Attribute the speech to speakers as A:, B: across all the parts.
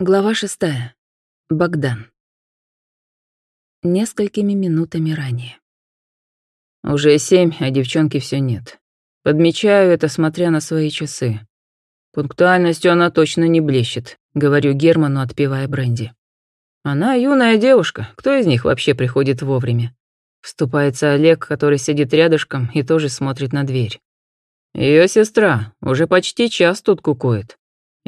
A: Глава шестая. Богдан. Несколькими минутами ранее.
B: Уже семь, а девчонки все нет. Подмечаю это, смотря на свои часы. Пунктуальностью она точно не блещет, говорю Герману, отпивая бренди. Она юная девушка, кто из них вообще приходит вовремя? Вступается Олег, который сидит рядышком и тоже смотрит на дверь. Ее сестра уже почти час тут кукует.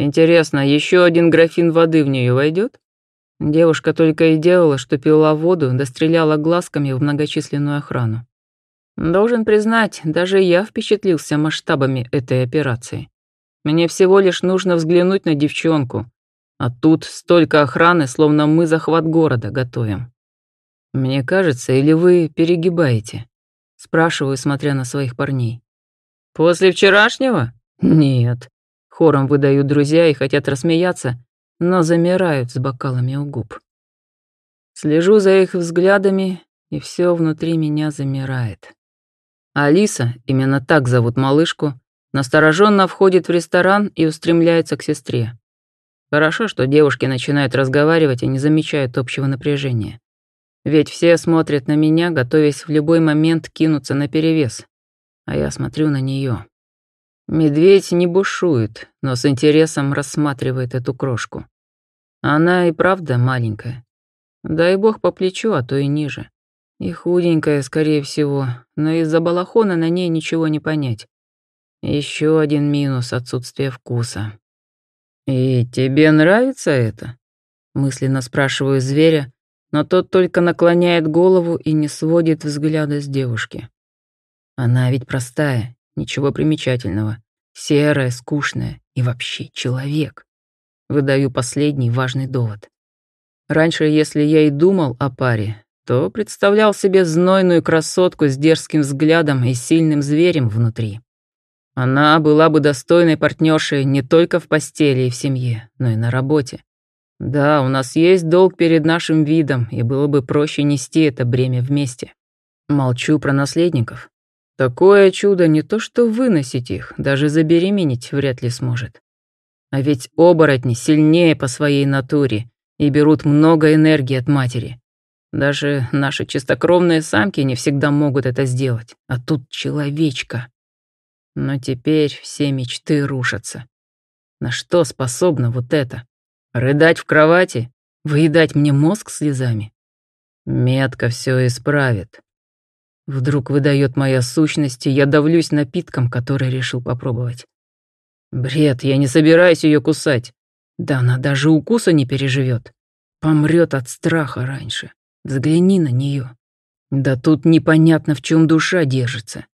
B: Интересно, еще один графин воды в нее войдет? Девушка только и делала, что пила воду, да стреляла глазками в многочисленную охрану. Должен признать, даже я впечатлился масштабами этой операции. Мне всего лишь нужно взглянуть на девчонку, а тут столько охраны, словно мы захват города готовим. Мне кажется, или вы перегибаете? Спрашиваю, смотря на своих парней. После вчерашнего? Нет. Хором выдают друзья и хотят рассмеяться, но замирают с бокалами у губ. Слежу за их взглядами, и все внутри меня замирает. Алиса, именно так зовут малышку, настороженно входит в ресторан и устремляется к сестре. Хорошо, что девушки начинают разговаривать и не замечают общего напряжения. Ведь все смотрят на меня, готовясь в любой момент кинуться на перевес, а я смотрю на нее. Медведь не бушует, но с интересом рассматривает эту крошку. Она и правда маленькая. Дай бог по плечу, а то и ниже. И худенькая, скорее всего, но из-за балахона на ней ничего не понять. Еще один минус — отсутствие вкуса. «И тебе нравится это?» Мысленно спрашиваю зверя, но тот только наклоняет голову и не сводит взгляда с девушки. Она ведь простая, Ничего примечательного. Серая, скучная и вообще человек. Выдаю последний важный довод. Раньше, если я и думал о паре, то представлял себе знойную красотку с дерзким взглядом и сильным зверем внутри. Она была бы достойной партнершей не только в постели и в семье, но и на работе. Да, у нас есть долг перед нашим видом, и было бы проще нести это бремя вместе. Молчу про наследников. Такое чудо не то что выносить их, даже забеременеть вряд ли сможет. А ведь оборотни сильнее по своей натуре и берут много энергии от матери. Даже наши чистокровные самки не всегда могут это сделать, а тут человечка. Но теперь все мечты рушатся. На что способна вот это? Рыдать в кровати? Выедать мне мозг слезами? Метка все исправит. Вдруг выдает моя сущность, и я давлюсь напитком, который решил попробовать. Бред, я не собираюсь ее кусать. Да она даже укуса не переживет. Помрет от страха раньше. Взгляни на нее. Да тут непонятно, в чем душа держится.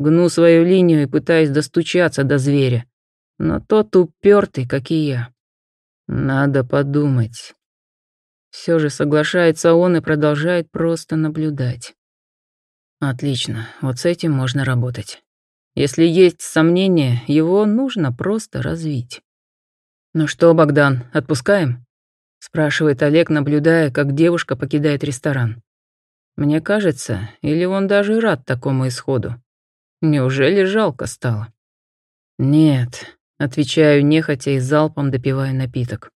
B: Гну свою линию и пытаюсь достучаться до зверя. Но тот упертый, как и я. Надо подумать. Все же соглашается он и продолжает просто наблюдать. Отлично, вот с этим можно работать. Если есть сомнения, его нужно просто развить. «Ну что, Богдан, отпускаем?» — спрашивает Олег, наблюдая, как девушка покидает ресторан. Мне кажется, или он даже рад такому исходу. Неужели жалко стало? «Нет», — отвечаю нехотя и залпом допиваю напиток.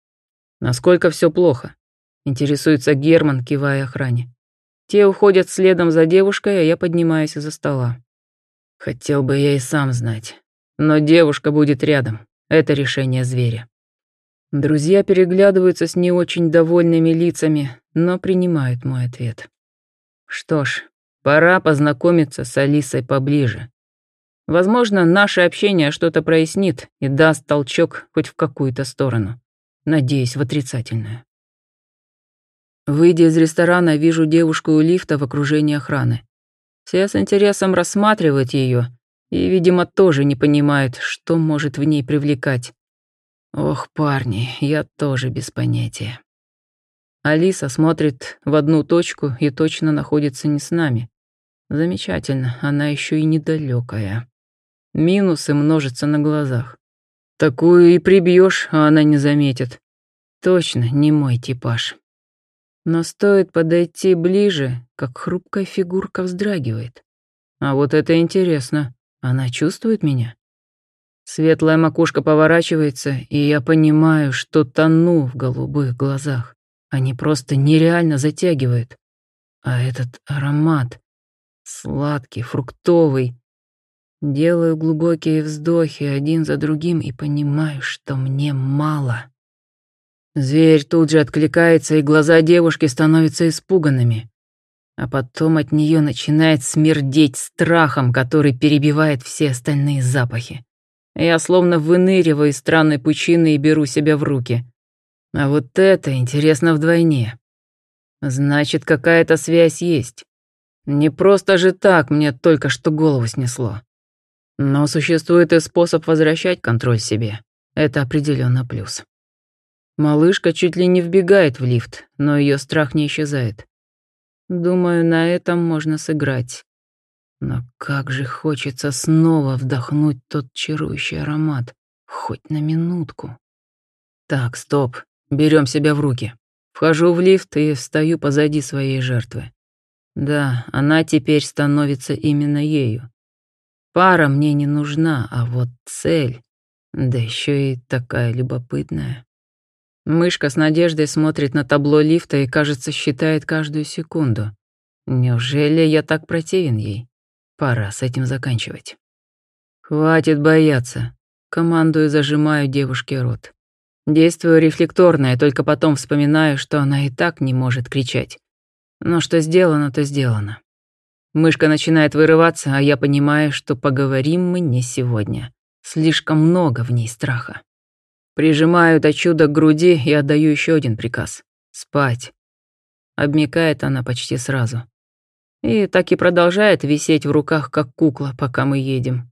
B: «Насколько все плохо?» — интересуется Герман, кивая охране. Те уходят следом за девушкой, а я поднимаюсь из-за стола. Хотел бы я и сам знать. Но девушка будет рядом. Это решение зверя. Друзья переглядываются с не очень довольными лицами, но принимают мой ответ. Что ж, пора познакомиться с Алисой поближе. Возможно, наше общение что-то прояснит и даст толчок хоть в какую-то сторону. Надеюсь, в отрицательную. Выйдя из ресторана, вижу девушку у лифта в окружении охраны. Все с интересом рассматривают ее и, видимо, тоже не понимают, что может в ней привлекать. Ох, парни, я тоже без понятия. Алиса смотрит в одну точку и точно находится не с нами. Замечательно, она еще и недалекая. Минусы множатся на глазах. Такую и прибьешь, а она не заметит. Точно не мой типаж. Но стоит подойти ближе, как хрупкая фигурка вздрагивает. А вот это интересно. Она чувствует меня? Светлая макушка поворачивается, и я понимаю, что тону в голубых глазах. Они просто нереально затягивают. А этот аромат, сладкий, фруктовый. Делаю глубокие вздохи один за другим и понимаю, что мне мало. Зверь тут же откликается, и глаза девушки становятся испуганными. А потом от нее начинает смердеть страхом, который перебивает все остальные запахи. Я словно выныриваю из странной пучины и беру себя в руки. А вот это интересно вдвойне. Значит, какая-то связь есть. Не просто же так мне только что голову снесло. Но существует и способ возвращать контроль себе. Это определенно плюс. Малышка чуть ли не вбегает в лифт, но ее страх не исчезает. Думаю, на этом можно сыграть. Но как же хочется снова вдохнуть тот чарующий аромат, хоть на минутку. Так, стоп, берем себя в руки. Вхожу в лифт и встаю позади своей жертвы. Да, она теперь становится именно ею. Пара мне не нужна, а вот цель, да еще и такая любопытная. Мышка с надеждой смотрит на табло лифта и, кажется, считает каждую секунду. Неужели я так противен ей? Пора с этим заканчивать. Хватит бояться. Командую, зажимаю девушке рот. Действую рефлекторно, и только потом вспоминаю, что она и так не может кричать. Но что сделано, то сделано. Мышка начинает вырываться, а я понимаю, что поговорим мы не сегодня. Слишком много в ней страха. Прижимаю это чудо к груди и отдаю еще один приказ. Спать. Обмикает она почти сразу. И так и продолжает висеть в руках, как кукла, пока мы едем.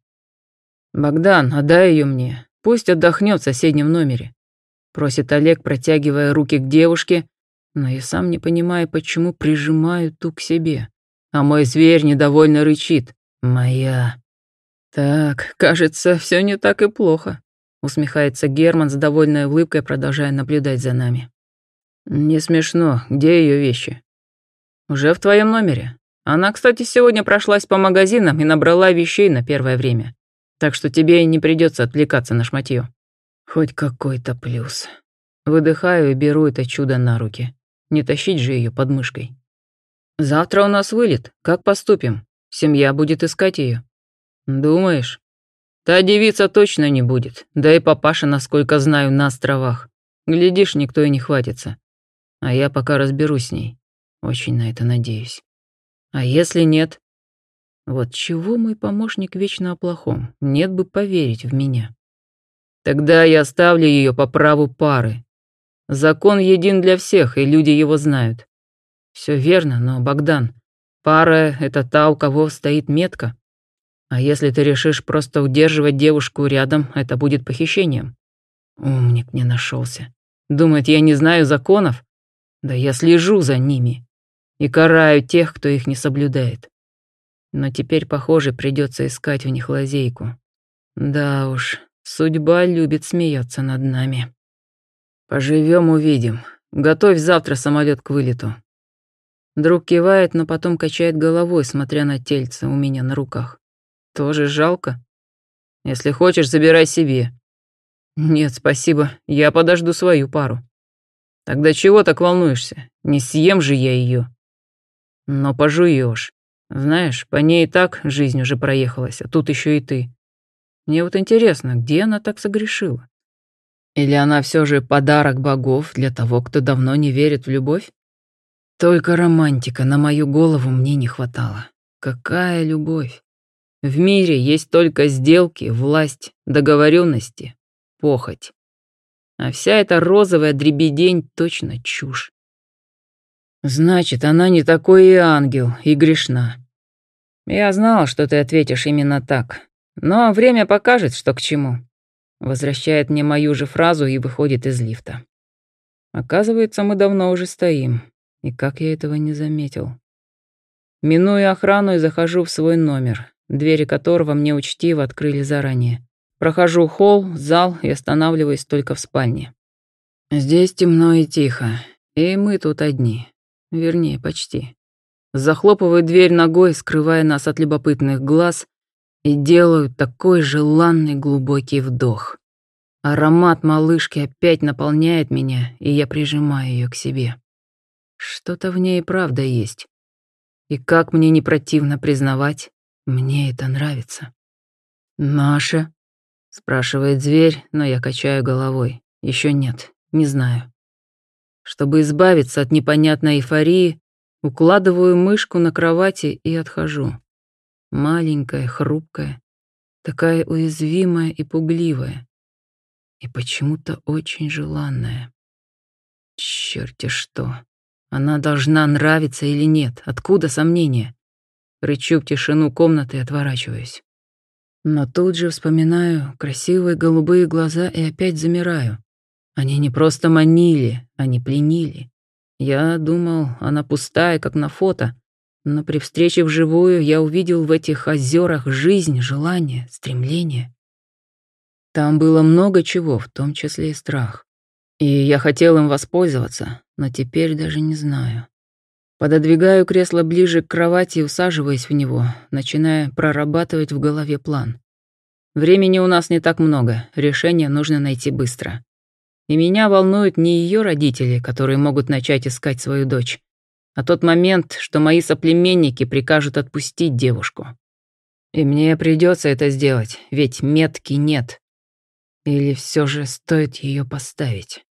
B: «Богдан, отдай ее мне. Пусть отдохнет в соседнем номере», — просит Олег, протягивая руки к девушке, но я сам не понимаю, почему прижимаю ту к себе. А мой зверь недовольно рычит. «Моя». «Так, кажется, все не так и плохо», — усмехается Герман с довольной улыбкой, продолжая наблюдать за нами. «Не смешно. Где ее вещи?» «Уже в твоем номере. Она, кстати, сегодня прошлась по магазинам и набрала вещей на первое время. Так что тебе не придется отвлекаться на шматье. Хоть какой-то плюс. Выдыхаю и беру это чудо на руки. Не тащить же ее под мышкой. Завтра у нас вылет. Как поступим? Семья будет искать ее. Думаешь? Та девица точно не будет. Да и папаша, насколько знаю, на островах. Глядишь, никто и не хватится. А я пока разберусь с ней. Очень на это надеюсь. А если нет? Вот чего мой помощник вечно о плохом? Нет бы поверить в меня. Тогда я оставлю ее по праву пары. Закон един для всех, и люди его знают. Все верно, но, Богдан, пара — это та, у кого стоит метка. А если ты решишь просто удерживать девушку рядом, это будет похищением. Умник не нашелся. Думает, я не знаю законов? Да я слежу за ними и караю тех, кто их не соблюдает. Но теперь, похоже, придется искать в них лазейку. Да уж, судьба любит смеяться над нами. Поживем, увидим. Готовь завтра самолет к вылету. Друг кивает, но потом качает головой, смотря на тельце у меня на руках. Тоже жалко? Если хочешь, забирай себе. Нет, спасибо, я подожду свою пару. Тогда чего так волнуешься? Не съем же я ее. Но пожуешь. Знаешь, по ней и так жизнь уже проехалась, а тут еще и ты. Мне вот интересно, где она так согрешила? Или она все же подарок богов для того, кто давно не верит в любовь? Только романтика на мою голову мне не хватало. Какая любовь? В мире есть только сделки, власть, договоренности, похоть. А вся эта розовая дребедень точно чушь. Значит, она не такой и ангел, и грешна. Я знал, что ты ответишь именно так. Но время покажет, что к чему. Возвращает мне мою же фразу и выходит из лифта. Оказывается, мы давно уже стоим. И как я этого не заметил. Миную охрану и захожу в свой номер, двери которого мне учтиво открыли заранее. Прохожу холл, зал и останавливаюсь только в спальне. Здесь темно и тихо, и мы тут одни. Вернее, почти. Захлопываю дверь ногой, скрывая нас от любопытных глаз, и делаю такой желанный глубокий вдох. Аромат малышки опять наполняет меня, и я прижимаю ее к себе. Что-то в ней правда есть. И как мне не противно признавать, мне это нравится. «Наша?» — спрашивает зверь, но я качаю головой. Еще нет, не знаю. Чтобы избавиться от непонятной эйфории, укладываю мышку на кровати и отхожу. Маленькая, хрупкая, такая уязвимая и пугливая. И почему-то очень желанная. Черти что. Она должна нравиться или нет? Откуда сомнения? Рычу в тишину комнаты и отворачиваюсь. Но тут же вспоминаю красивые голубые глаза и опять замираю. Они не просто манили, они пленили. Я думал, она пустая, как на фото, но при встрече вживую я увидел в этих озерах жизнь, желание, стремление. Там было много чего, в том числе и страх. И я хотел им воспользоваться, но теперь даже не знаю. Пододвигаю кресло ближе к кровати и усаживаясь в него, начиная прорабатывать в голове план. Времени у нас не так много, решение нужно найти быстро. И меня волнуют не ее родители, которые могут начать искать свою дочь, а тот момент, что мои соплеменники прикажут отпустить девушку. И мне придется это сделать, ведь метки нет. Или все же стоит ее поставить.